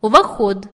уваход